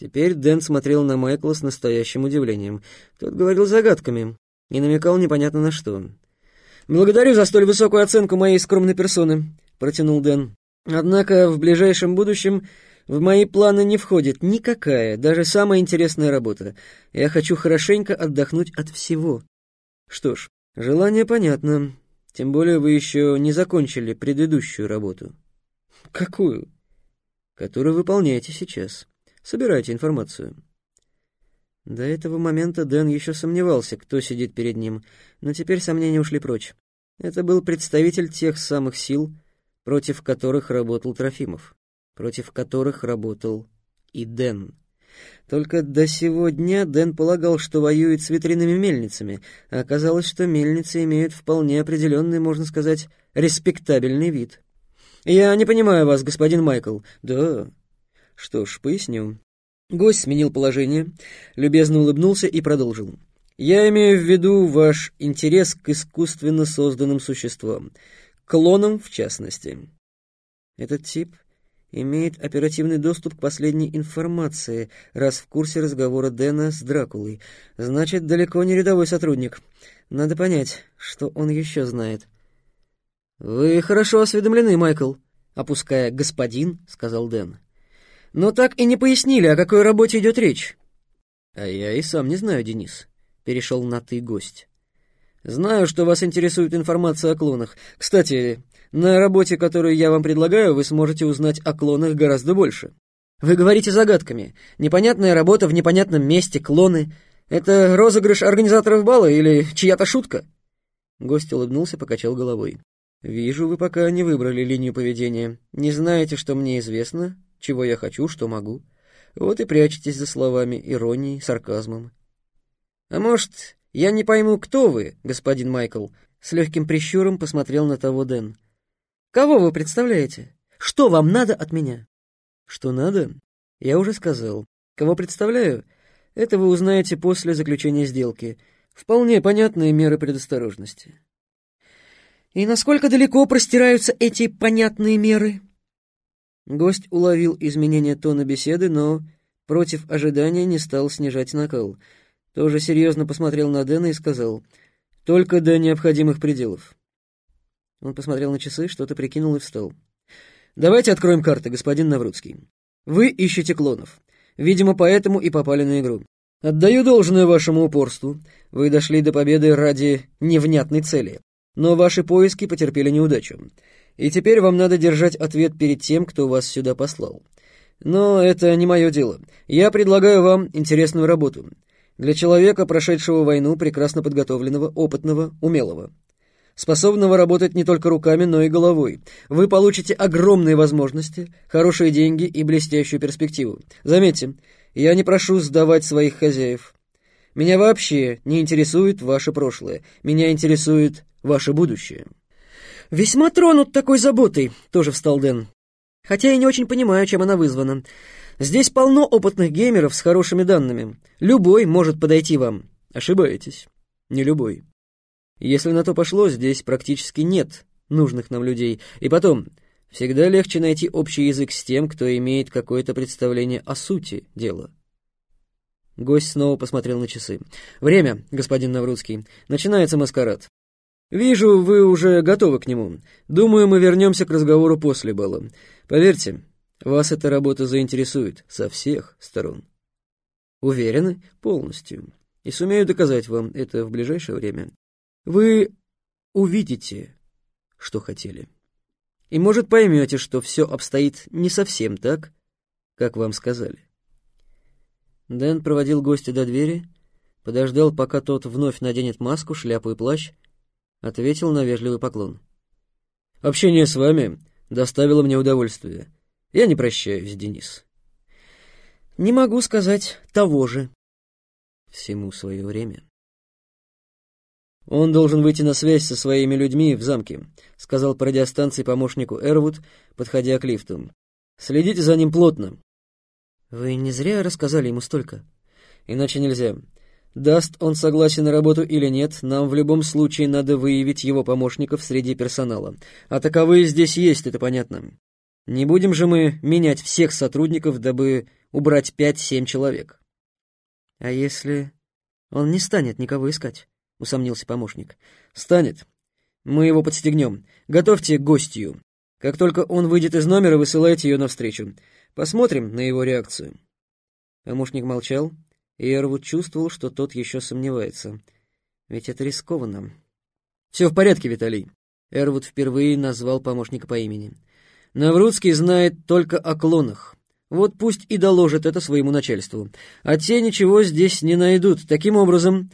Теперь Дэн смотрел на Майкла с настоящим удивлением. Тот говорил загадками и намекал непонятно на что. «Благодарю за столь высокую оценку моей скромной персоны», — протянул Дэн. «Однако в ближайшем будущем в мои планы не входит никакая, даже самая интересная работа. Я хочу хорошенько отдохнуть от всего». «Что ж, желание понятно. Тем более вы еще не закончили предыдущую работу». «Какую?» «Которую выполняете сейчас». Собирайте информацию». До этого момента Дэн еще сомневался, кто сидит перед ним, но теперь сомнения ушли прочь. Это был представитель тех самых сил, против которых работал Трофимов, против которых работал и Дэн. Только до сего дня Дэн полагал, что воюет с ветряными мельницами, а оказалось, что мельницы имеют вполне определенный, можно сказать, респектабельный вид. «Я не понимаю вас, господин Майкл». «Да, что ж, поясню. Гость сменил положение, любезно улыбнулся и продолжил. Я имею в виду ваш интерес к искусственно созданным существам, клонам в частности. Этот тип имеет оперативный доступ к последней информации, раз в курсе разговора Дэна с Дракулой. Значит, далеко не рядовой сотрудник. Надо понять, что он еще знает. «Вы хорошо осведомлены, Майкл», — опуская «господин», — сказал Дэн но так и не пояснили, о какой работе идет речь». «А я и сам не знаю, Денис», — перешел на «ты» гость. «Знаю, что вас интересует информация о клонах. Кстати, на работе, которую я вам предлагаю, вы сможете узнать о клонах гораздо больше. Вы говорите загадками. Непонятная работа в непонятном месте, клоны. Это розыгрыш организаторов бала или чья-то шутка?» Гость улыбнулся, покачал головой. «Вижу, вы пока не выбрали линию поведения. Не знаете, что мне известно, чего я хочу, что могу. Вот и прячетесь за словами, иронией, сарказмом. А может, я не пойму, кто вы, господин Майкл? С легким прищуром посмотрел на того Дэн. Кого вы представляете? Что вам надо от меня? Что надо? Я уже сказал. Кого представляю? Это вы узнаете после заключения сделки. Вполне понятные меры предосторожности. И насколько далеко простираются эти понятные меры? Гость уловил изменение тона беседы, но против ожидания не стал снижать накал. Тоже серьезно посмотрел на Дэна и сказал, «Только до необходимых пределов». Он посмотрел на часы, что-то прикинул и встал. «Давайте откроем карты, господин Наврудский. Вы ищете клонов. Видимо, поэтому и попали на игру. Отдаю должное вашему упорству. Вы дошли до победы ради невнятной цели. Но ваши поиски потерпели неудачу. И теперь вам надо держать ответ перед тем, кто вас сюда послал. Но это не мое дело. Я предлагаю вам интересную работу. Для человека, прошедшего войну, прекрасно подготовленного, опытного, умелого. Способного работать не только руками, но и головой. Вы получите огромные возможности, хорошие деньги и блестящую перспективу. Заметьте, я не прошу сдавать своих хозяев. Меня вообще не интересует ваше прошлое. Меня интересует ваше будущее. «Весьма тронут такой заботой», — тоже встал Дэн. «Хотя я не очень понимаю, чем она вызвана. Здесь полно опытных геймеров с хорошими данными. Любой может подойти вам». «Ошибаетесь. Не любой. Если на то пошло, здесь практически нет нужных нам людей. И потом, всегда легче найти общий язык с тем, кто имеет какое-то представление о сути дела». Гость снова посмотрел на часы. «Время, господин Наврудский. Начинается маскарад. «Вижу, вы уже готовы к нему. Думаю, мы вернемся к разговору после бала. Поверьте, вас эта работа заинтересует со всех сторон». «Уверены? Полностью. И сумею доказать вам это в ближайшее время. Вы увидите, что хотели. И, может, поймете, что все обстоит не совсем так, как вам сказали». Дэн проводил гостя до двери, подождал, пока тот вновь наденет маску, шляпу и плащ, ответил на вежливый поклон. «Общение с вами доставило мне удовольствие. Я не прощаюсь, Денис». «Не могу сказать того же». Всему свое время. «Он должен выйти на связь со своими людьми в замке», — сказал по радиостанции помощнику Эрвуд, подходя к лифту. «Следите за ним плотно». «Вы не зря рассказали ему столько». «Иначе нельзя. Даст он согласие на работу или нет, нам в любом случае надо выявить его помощников среди персонала. А таковые здесь есть, это понятно. Не будем же мы менять всех сотрудников, дабы убрать пять-семь человек. А если он не станет никого искать? Усомнился помощник. Станет. Мы его подстегнем. Готовьте гостью. Как только он выйдет из номера, высылайте ее навстречу. Посмотрим на его реакцию. Помощник молчал, и Эрвуд чувствовал, что тот еще сомневается. Ведь это рискованно. «Все в порядке, Виталий». Эрвуд впервые назвал помощника по имени. «Наврудский знает только о клонах. Вот пусть и доложит это своему начальству. А те ничего здесь не найдут. Таким образом,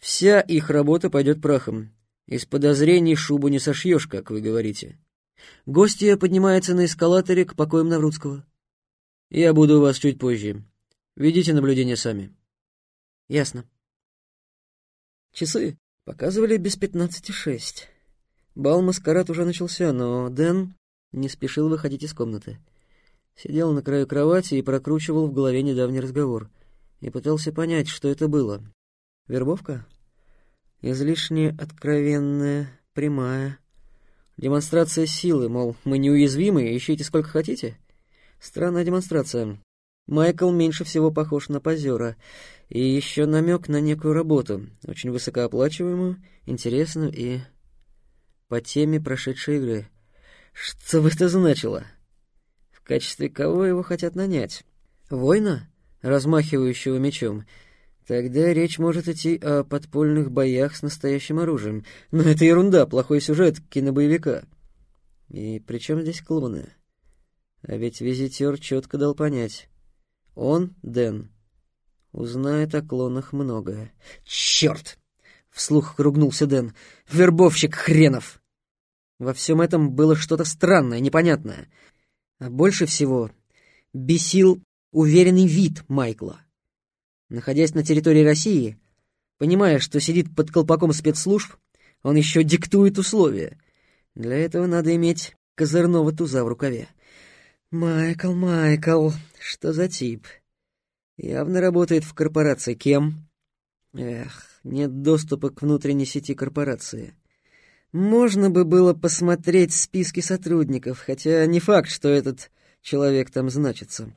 вся их работа пойдет прахом. Из подозрений шубу не сошьешь, как вы говорите. Гостья поднимается на эскалаторе к покоям Наврудского. Я буду у вас чуть позже. Ведите наблюдение сами. Ясно. Часы показывали без пятнадцати шесть. Бал-маскарад уже начался, но Дэн не спешил выходить из комнаты. Сидел на краю кровати и прокручивал в голове недавний разговор. И пытался понять, что это было. Вербовка? Излишне откровенная, прямая. Демонстрация силы, мол, мы неуязвимы, ищите сколько хотите. Странная демонстрация. Майкл меньше всего похож на позера. И еще намек на некую работу, очень высокооплачиваемую, интересную и по теме прошедшей игры. Что бы это значило? В качестве кого его хотят нанять? Воина, размахивающего мечом? Тогда речь может идти о подпольных боях с настоящим оружием. Но это ерунда, плохой сюжет кинобоевика. И при чем здесь клоны? А ведь визитер четко дал понять. Он, Дэн, узнает о клонах многое. «Черт!» — вслух ругнулся Дэн. «Вербовщик хренов!» Во всем этом было что-то странное, непонятное. А больше всего бесил уверенный вид Майкла. Находясь на территории России, понимая, что сидит под колпаком спецслужб, он еще диктует условия. Для этого надо иметь козырного туза в рукаве. Майкл, Майкл, что за тип? Явно работает в корпорации. Кем? Эх, нет доступа к внутренней сети корпорации. Можно бы было посмотреть списки сотрудников, хотя не факт, что этот человек там значится.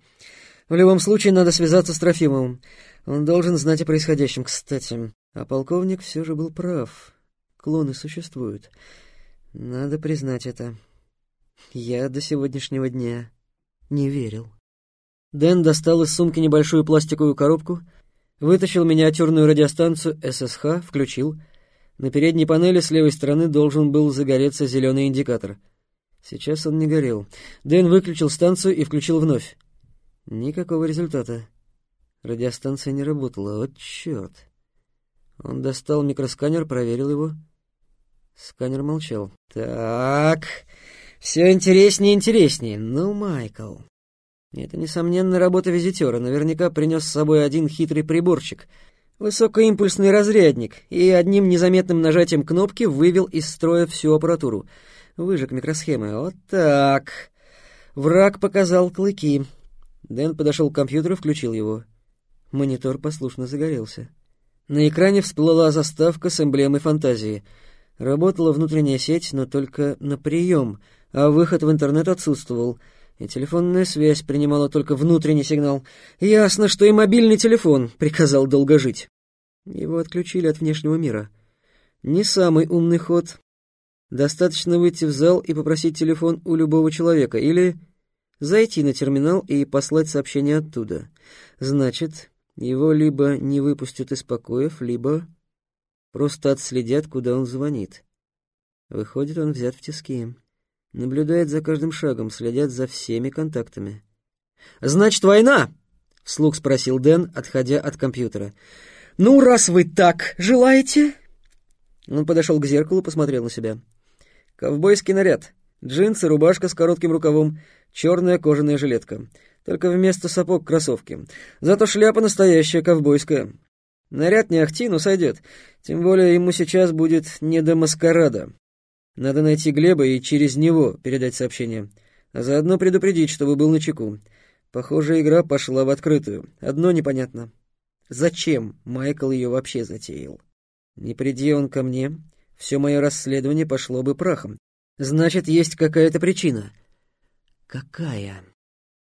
В любом случае, надо связаться с Трофимовым. Он должен знать о происходящем, кстати. А полковник все же был прав. Клоны существуют. Надо признать это. Я до сегодняшнего дня не верил. Дэн достал из сумки небольшую пластиковую коробку, вытащил миниатюрную радиостанцию ССХ, включил — на передней панели с левой стороны должен был загореться зеленый индикатор. Сейчас он не горел. Дэн выключил станцию и включил вновь. Никакого результата. Радиостанция не работала. Вот черт. Он достал микросканер, проверил его. Сканер молчал. «Так, все интереснее и интереснее. Ну, Майкл...» Это, несомненно, работа визитера. Наверняка принес с собой один хитрый приборчик — Высокоимпульсный разрядник, и одним незаметным нажатием кнопки вывел из строя всю аппаратуру. Выжег микросхемы. Вот так. Враг показал клыки. Дэн подошел к компьютеру, включил его. Монитор послушно загорелся. На экране всплыла заставка с эмблемой фантазии. Работала внутренняя сеть, но только на прием, а выход в интернет отсутствовал — и телефонная связь принимала только внутренний сигнал. Ясно, что и мобильный телефон приказал долго жить. Его отключили от внешнего мира. Не самый умный ход. Достаточно выйти в зал и попросить телефон у любого человека, или зайти на терминал и послать сообщение оттуда. Значит, его либо не выпустят из покоев, либо просто отследят, куда он звонит. Выходит, он взят в тиски. Наблюдает за каждым шагом, следят за всеми контактами. «Значит, война?» — вслух спросил Дэн, отходя от компьютера. «Ну, раз вы так желаете...» Он подошел к зеркалу, посмотрел на себя. «Ковбойский наряд. Джинсы, рубашка с коротким рукавом, черная кожаная жилетка. Только вместо сапог кроссовки. Зато шляпа настоящая, ковбойская. Наряд не ахти, но сойдет. Тем более ему сейчас будет не до маскарада. Надо найти Глеба и через него передать сообщение. А заодно предупредить, чтобы был начеку. Похоже, игра пошла в открытую. Одно непонятно. Зачем Майкл ее вообще затеял? Не приди он ко мне, все мое расследование пошло бы прахом. Значит, есть какая-то причина. «Какая?»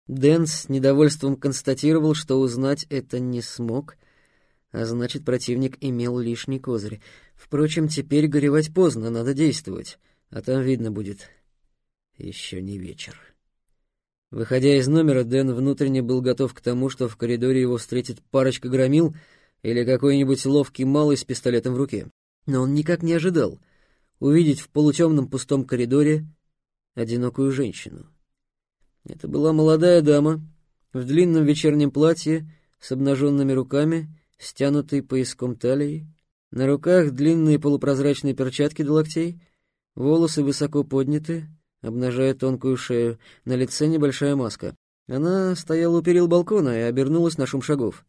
Дэн с недовольством констатировал, что узнать это не смог, а значит, противник имел лишний козырь. Впрочем, теперь горевать поздно, надо действовать, а там видно будет. Еще не вечер. Выходя из номера, Дэн внутренне был готов к тому, что в коридоре его встретит парочка громил или какой-нибудь ловкий малый с пистолетом в руке. Но он никак не ожидал увидеть в полутемном пустом коридоре одинокую женщину. Это была молодая дама в длинном вечернем платье с обнаженными руками, стянутой пояском талии, на руках длинные полупрозрачные перчатки до локтей, волосы высоко подняты, обнажая тонкую шею, на лице небольшая маска. Она стояла у перил балкона и обернулась на шум шагов.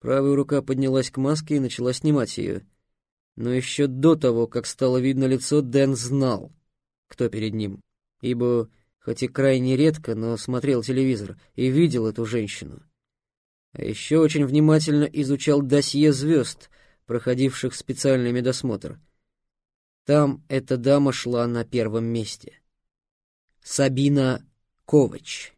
Правая рука поднялась к маске и начала снимать ее. Но еще до того, как стало видно лицо, Дэн знал, кто перед ним, ибо хоть и крайне редко, но смотрел телевизор и видел эту женщину. А еще очень внимательно изучал досье звезд, проходивших специальный медосмотр. Там эта дама шла на первом месте. Сабина Ковач.